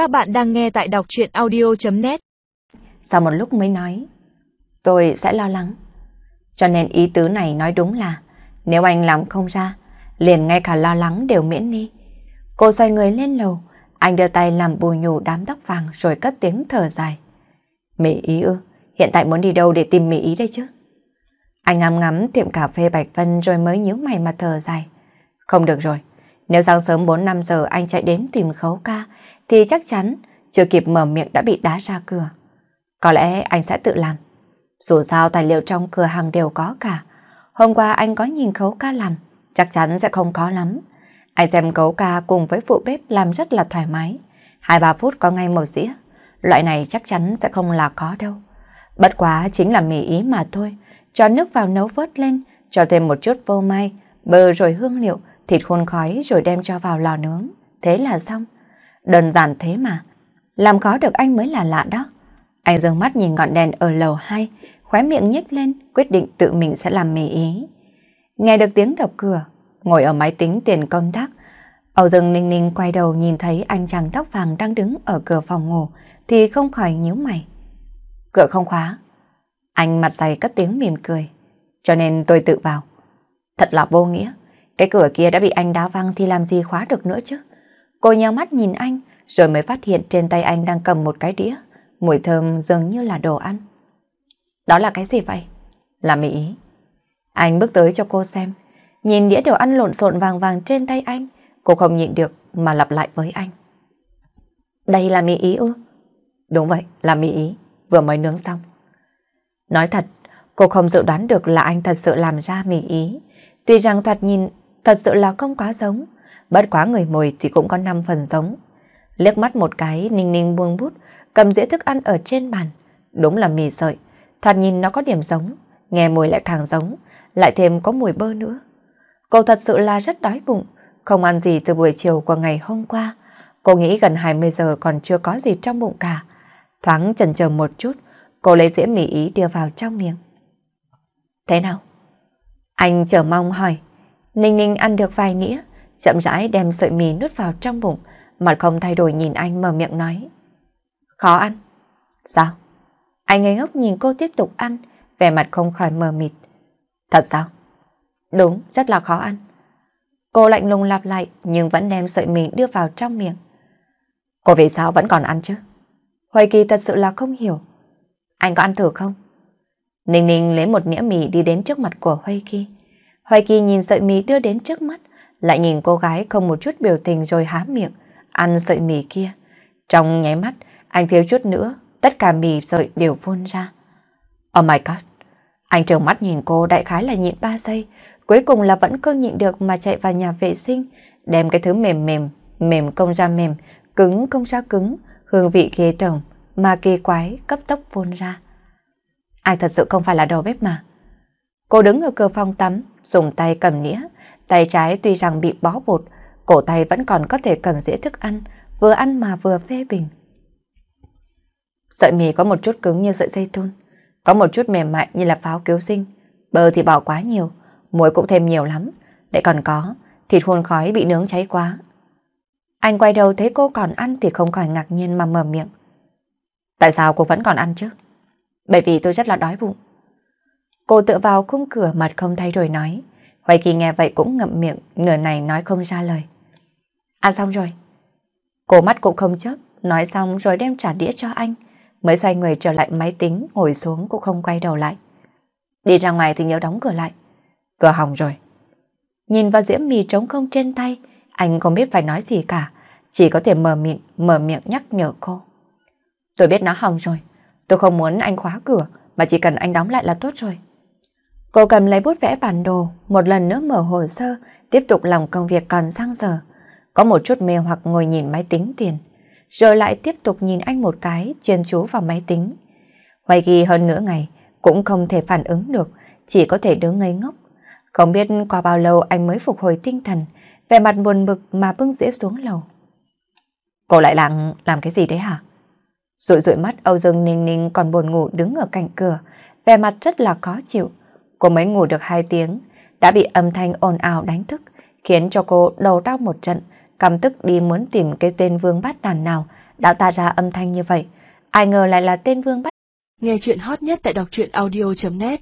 Các bạn đang nghe tại đọc chuyện audio.net Sau một lúc mới nói, tôi sẽ lo lắng. Cho nên ý tứ này nói đúng là, nếu anh làm không ra, liền ngay cả lo lắng đều miễn đi. Cô xoay người lên lầu, anh đưa tay làm bù nhù đám tóc vàng rồi cất tiếng thở dài. Mỹ ý ư, hiện tại muốn đi đâu để tìm Mỹ ý đây chứ? Anh ngắm ngắm tiệm cà phê Bạch Vân rồi mới nhíu mày mà thở dài. Không được rồi, nếu sáng sớm 4-5 giờ anh chạy đến tìm khấu ca, thì chắc chắn chưa kịp mở miệng đã bị đá ra cửa. Có lẽ anh sẽ tự làm. Dù sao tài liệu trong cửa hàng đều có cả. Hôm qua anh có nhìn khấu ca làm, chắc chắn sẽ không có lắm. Anh xem khấu ca cùng với phụ bếp làm rất là thoải mái. Hai ba phút có ngay một dĩa. Loại này chắc chắn sẽ không là có đâu. Bất quá chính là mì ý mà thôi. Cho nước vào nấu vớt lên, cho thêm một chút vô mai, bơ rồi hương liệu, thịt khuôn khói rồi đem cho vào lò nướng. Thế là xong. Đơn giản thế mà. Làm khó được anh mới là lạ đó. Anh dừng mắt nhìn ngọn đèn ở lầu 2, khóe miệng nhếch lên, quyết định tự mình sẽ làm mì ý. Nghe được tiếng đập cửa, ngồi ở máy tính tiền công tác, Âu Dương Ninh Ninh quay đầu nhìn thấy anh chàng tóc vàng đang đứng ở cửa phòng ngủ thì không khỏi nhíu mày. Cửa không khóa. Anh mặt dày cất tiếng mỉm cười. Cho nên tôi tự vào. Thật là vô nghĩa. Cái cửa kia đã bị anh đá văng thì làm gì khóa được nữa chứ. Cô nheo mắt nhìn anh rồi mới phát hiện trên tay anh đang cầm một cái đĩa. Mùi thơm dường như là đồ ăn. Đó là cái gì vậy? Là mỹ ý. Anh bước tới cho cô xem. Nhìn đĩa đồ ăn lộn xộn vàng vàng trên tay anh. Cô không nhịn được mà lặp lại với anh. Đây là mì ý ư? Đúng vậy, là mì ý. Vừa mới nướng xong. Nói thật, cô không dự đoán được là anh thật sự làm ra mì ý. Tuy rằng thoạt nhìn thật sự là không quá giống. Bất quá người mồi thì cũng có 5 phần giống. Liếc mắt một cái, Ninh Ninh buông bút, cầm dĩa thức ăn ở trên bàn. Đúng là mì sợi. Thoạt nhìn nó có điểm giống, nghe mùi lại càng giống, lại thêm có mùi bơ nữa. Cô thật sự là rất đói bụng, không ăn gì từ buổi chiều của ngày hôm qua. Cô nghĩ gần 20 giờ còn chưa có gì trong bụng cả. Thoáng chần chờ một chút, cô lấy dĩa mì ý đưa vào trong miệng. Thế nào? Anh chờ mong hỏi. Ninh Ninh ăn được vài nĩa, chậm rãi đem sợi mì nuốt vào trong bụng, mặt không thay đổi nhìn anh mở miệng nói. Khó ăn. Sao? Anh ngây ngốc nhìn cô tiếp tục ăn, vẻ mặt không khỏi mờ mịt. Thật sao? Đúng, rất là khó ăn. Cô lạnh lùng lặp lại nhưng vẫn đem sợi mì đưa vào trong miệng. Cô vì sao vẫn còn ăn chứ? Hoài Kỳ thật sự là không hiểu. Anh có ăn thử không? Ninh Ninh lấy một nĩa mì đi đến trước mặt của Hoài Kỳ. Hoài Kỳ nhìn sợi mì đưa đến trước mắt, lại nhìn cô gái không một chút biểu tình rồi há miệng, ăn sợi mì kia. Trong nháy mắt, anh thiếu chút nữa, tất cả mì sợi đều phun ra. Oh my god! Anh trợn mắt nhìn cô đại khái là nhịn 3 giây, cuối cùng là vẫn không nhịn được mà chạy vào nhà vệ sinh, đem cái thứ mềm mềm, mềm công ra mềm, cứng công ra cứng, hương vị ghê tởm mà kỳ quái cấp tốc phun ra. Anh thật sự không phải là đầu bếp mà. Cô đứng ở cửa phòng tắm, dùng tay cầm nĩa, tay trái tuy rằng bị bó bột, cổ tay vẫn còn có thể cầm dĩa thức ăn, vừa ăn mà vừa phê bình. Sợi mì có một chút cứng như sợi dây thun, có một chút mềm mại như là pháo cứu sinh, bơ thì bỏ quá nhiều, muối cũng thêm nhiều lắm, để còn có, thịt hun khói bị nướng cháy quá. Anh quay đầu thấy cô còn ăn thì không khỏi ngạc nhiên mà mở miệng. Tại sao cô vẫn còn ăn chứ? Bởi vì tôi rất là đói bụng. Cô tựa vào khung cửa mặt không thay đổi nói. Vậy Kỳ nghe vậy cũng ngậm miệng, nửa này nói không ra lời. Ăn xong rồi. Cô mắt cũng không chớp, nói xong rồi đem trả đĩa cho anh. Mới xoay người trở lại máy tính, ngồi xuống cũng không quay đầu lại. Đi ra ngoài thì nhớ đóng cửa lại. Cửa hỏng rồi. Nhìn vào diễm mì trống không trên tay, anh không biết phải nói gì cả, chỉ có thể mờ miệng, mở miệng nhắc nhở cô. Tôi biết nó hỏng rồi, tôi không muốn anh khóa cửa, mà chỉ cần anh đóng lại là tốt rồi. Cô cầm lấy bút vẽ bản đồ, một lần nữa mở hồ sơ, tiếp tục làm công việc còn sang giờ. Có một chút mê hoặc ngồi nhìn máy tính tiền, rồi lại tiếp tục nhìn anh một cái, chuyên chú vào máy tính. Hoài ghi hơn nửa ngày, cũng không thể phản ứng được, chỉ có thể đứng ngây ngốc. Không biết qua bao lâu anh mới phục hồi tinh thần, vẻ mặt buồn bực mà bưng dĩa xuống lầu. Cô lại lặng làm cái gì đấy hả? Rụi rụi mắt Âu Dương Ninh Ninh còn buồn ngủ đứng ở cạnh cửa, vẻ mặt rất là khó chịu. Cô mới ngủ được hai tiếng, đã bị âm thanh ồn ào đánh thức, khiến cho cô đầu đau một trận, căm tức đi muốn tìm cái tên vương bát đàn nào đã tạo ra âm thanh như vậy. Ai ngờ lại là tên Vương bát Nghe chuyện hot nhất tại đọc truyện audio.net